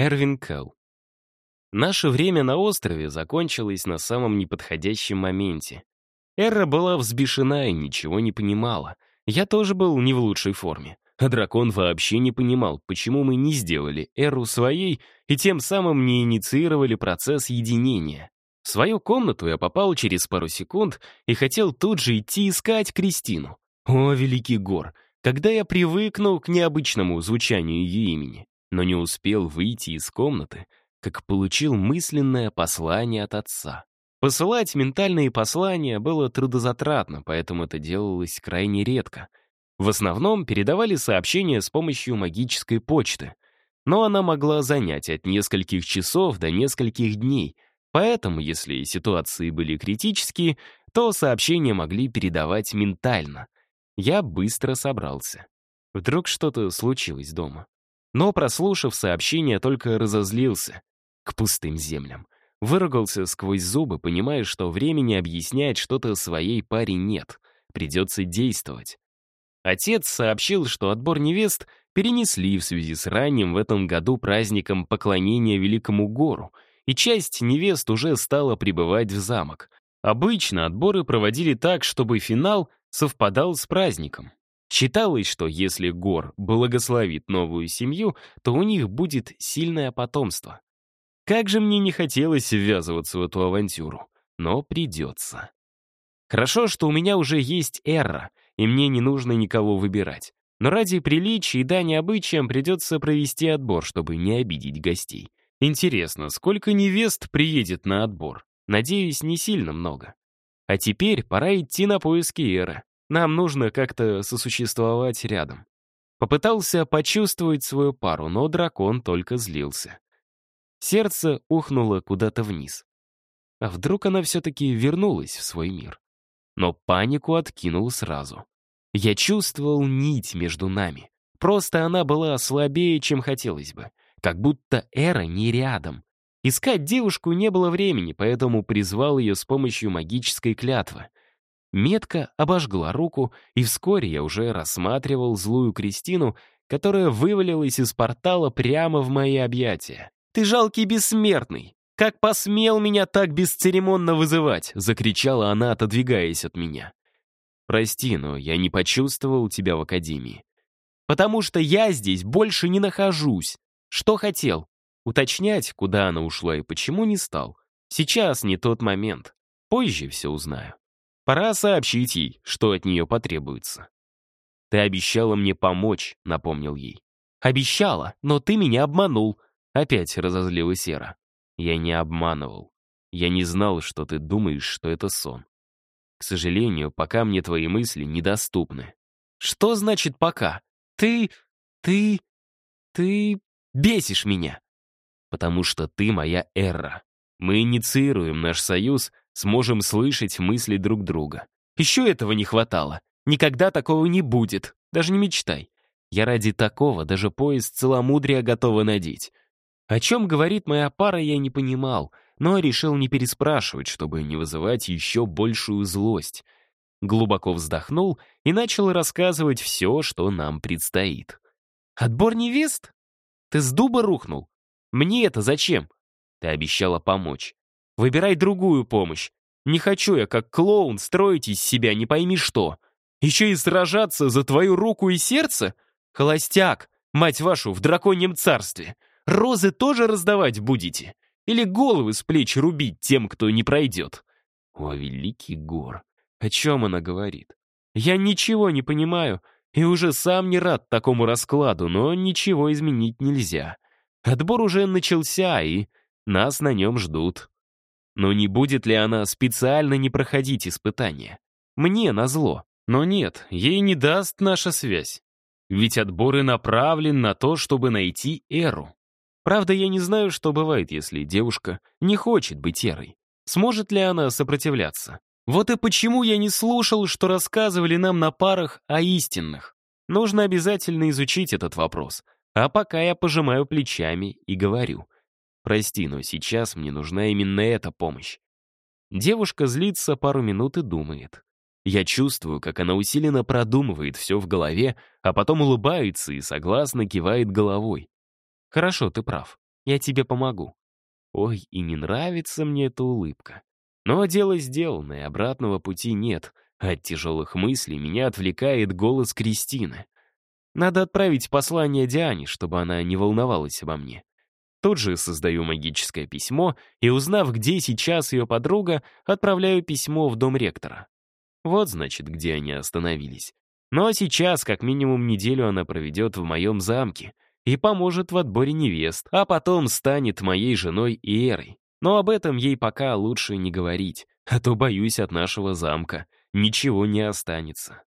Эрвин Келл. Наше время на острове закончилось на самом неподходящем моменте. Эра была взбешена и ничего не понимала. Я тоже был не в лучшей форме. А дракон вообще не понимал, почему мы не сделали Эру своей и тем самым не инициировали процесс единения. В свою комнату я попал через пару секунд и хотел тут же идти искать Кристину. О, великий гор, когда я привыкну к необычному звучанию ее имени, но не успел выйти из комнаты, как получил мысленное послание от отца. Посылать ментальные послания было трудозатратно, поэтому это делалось крайне редко. В основном передавали сообщения с помощью магической почты, но она могла занять от нескольких часов до нескольких дней, поэтому, если ситуации были критические, то сообщения могли передавать ментально. Я быстро собрался. Вдруг что-то случилось дома. Но, прослушав сообщение, только разозлился. К пустым землям. Выругался сквозь зубы, понимая, что времени объяснять что-то своей паре нет. Придется действовать. Отец сообщил, что отбор невест перенесли в связи с ранним в этом году праздником поклонения Великому Гору, и часть невест уже стала прибывать в замок. Обычно отборы проводили так, чтобы финал совпадал с праздником. Считалось, что если Гор благословит новую семью, то у них будет сильное потомство. Как же мне не хотелось ввязываться в эту авантюру, но придется. Хорошо, что у меня уже есть Эрра, и мне не нужно никого выбирать. Но ради приличия и дани обычаям придется провести отбор, чтобы не обидеть гостей. Интересно, сколько невест приедет на отбор? Надеюсь, не сильно много. А теперь пора идти на поиски Эры. Нам нужно как-то сосуществовать рядом. Попытался почувствовать свою пару, но дракон только злился. Сердце ухнуло куда-то вниз. А вдруг она все-таки вернулась в свой мир? Но панику откинул сразу. Я чувствовал нить между нами. Просто она была слабее, чем хотелось бы. Как будто Эра не рядом. Искать девушку не было времени, поэтому призвал ее с помощью магической клятвы. Метка обожгла руку, и вскоре я уже рассматривал злую Кристину, которая вывалилась из портала прямо в мои объятия. «Ты жалкий бессмертный! Как посмел меня так бесцеремонно вызывать!» — закричала она, отодвигаясь от меня. «Прости, но я не почувствовал тебя в академии. Потому что я здесь больше не нахожусь. Что хотел? Уточнять, куда она ушла и почему не стал. Сейчас не тот момент. Позже все узнаю. Пора сообщить ей, что от нее потребуется. «Ты обещала мне помочь», — напомнил ей. «Обещала, но ты меня обманул», Опять разозлилась Сера. Я не обманывал. Я не знал, что ты думаешь, что это сон. К сожалению, пока мне твои мысли недоступны. Что значит «пока»? Ты... ты... ты... бесишь меня. Потому что ты моя эра. Мы инициируем наш союз, сможем слышать мысли друг друга. Еще этого не хватало. Никогда такого не будет. Даже не мечтай. Я ради такого даже пояс целомудрия готова надеть. О чем говорит моя пара, я не понимал, но решил не переспрашивать, чтобы не вызывать еще большую злость. Глубоко вздохнул и начал рассказывать все, что нам предстоит. «Отбор невест? Ты с дуба рухнул? Мне это зачем? Ты обещала помочь. Выбирай другую помощь. Не хочу я, как клоун, строить из себя не пойми что. Еще и сражаться за твою руку и сердце? Холостяк, мать вашу, в драконьем царстве. Розы тоже раздавать будете? Или головы с плеч рубить тем, кто не пройдет? О, великий гор, о чем она говорит? Я ничего не понимаю и уже сам не рад такому раскладу, но ничего изменить нельзя. Отбор уже начался, и нас на нем ждут. Но не будет ли она специально не проходить испытания? Мне назло. Но нет, ей не даст наша связь. Ведь отбор и направлен на то, чтобы найти Эру. Правда, я не знаю, что бывает, если девушка не хочет быть Эрой. Сможет ли она сопротивляться? Вот и почему я не слушал, что рассказывали нам на парах о истинных. Нужно обязательно изучить этот вопрос. А пока я пожимаю плечами и говорю. Прости, но сейчас мне нужна именно эта помощь. Девушка злится пару минут и думает. Я чувствую, как она усиленно продумывает все в голове, а потом улыбается и согласно кивает головой. Хорошо, ты прав. Я тебе помогу». Ой, и не нравится мне эта улыбка. Но дело сделано, обратного пути нет. От тяжелых мыслей меня отвлекает голос Кристины. Надо отправить послание Диане, чтобы она не волновалась обо мне. Тут же создаю магическое письмо и, узнав, где сейчас ее подруга, отправляю письмо в дом ректора. Вот, значит, где они остановились. Ну а сейчас, как минимум неделю она проведет в моем замке и поможет в отборе невест, а потом станет моей женой и Эрой. Но об этом ей пока лучше не говорить, а то боюсь от нашего замка. Ничего не останется.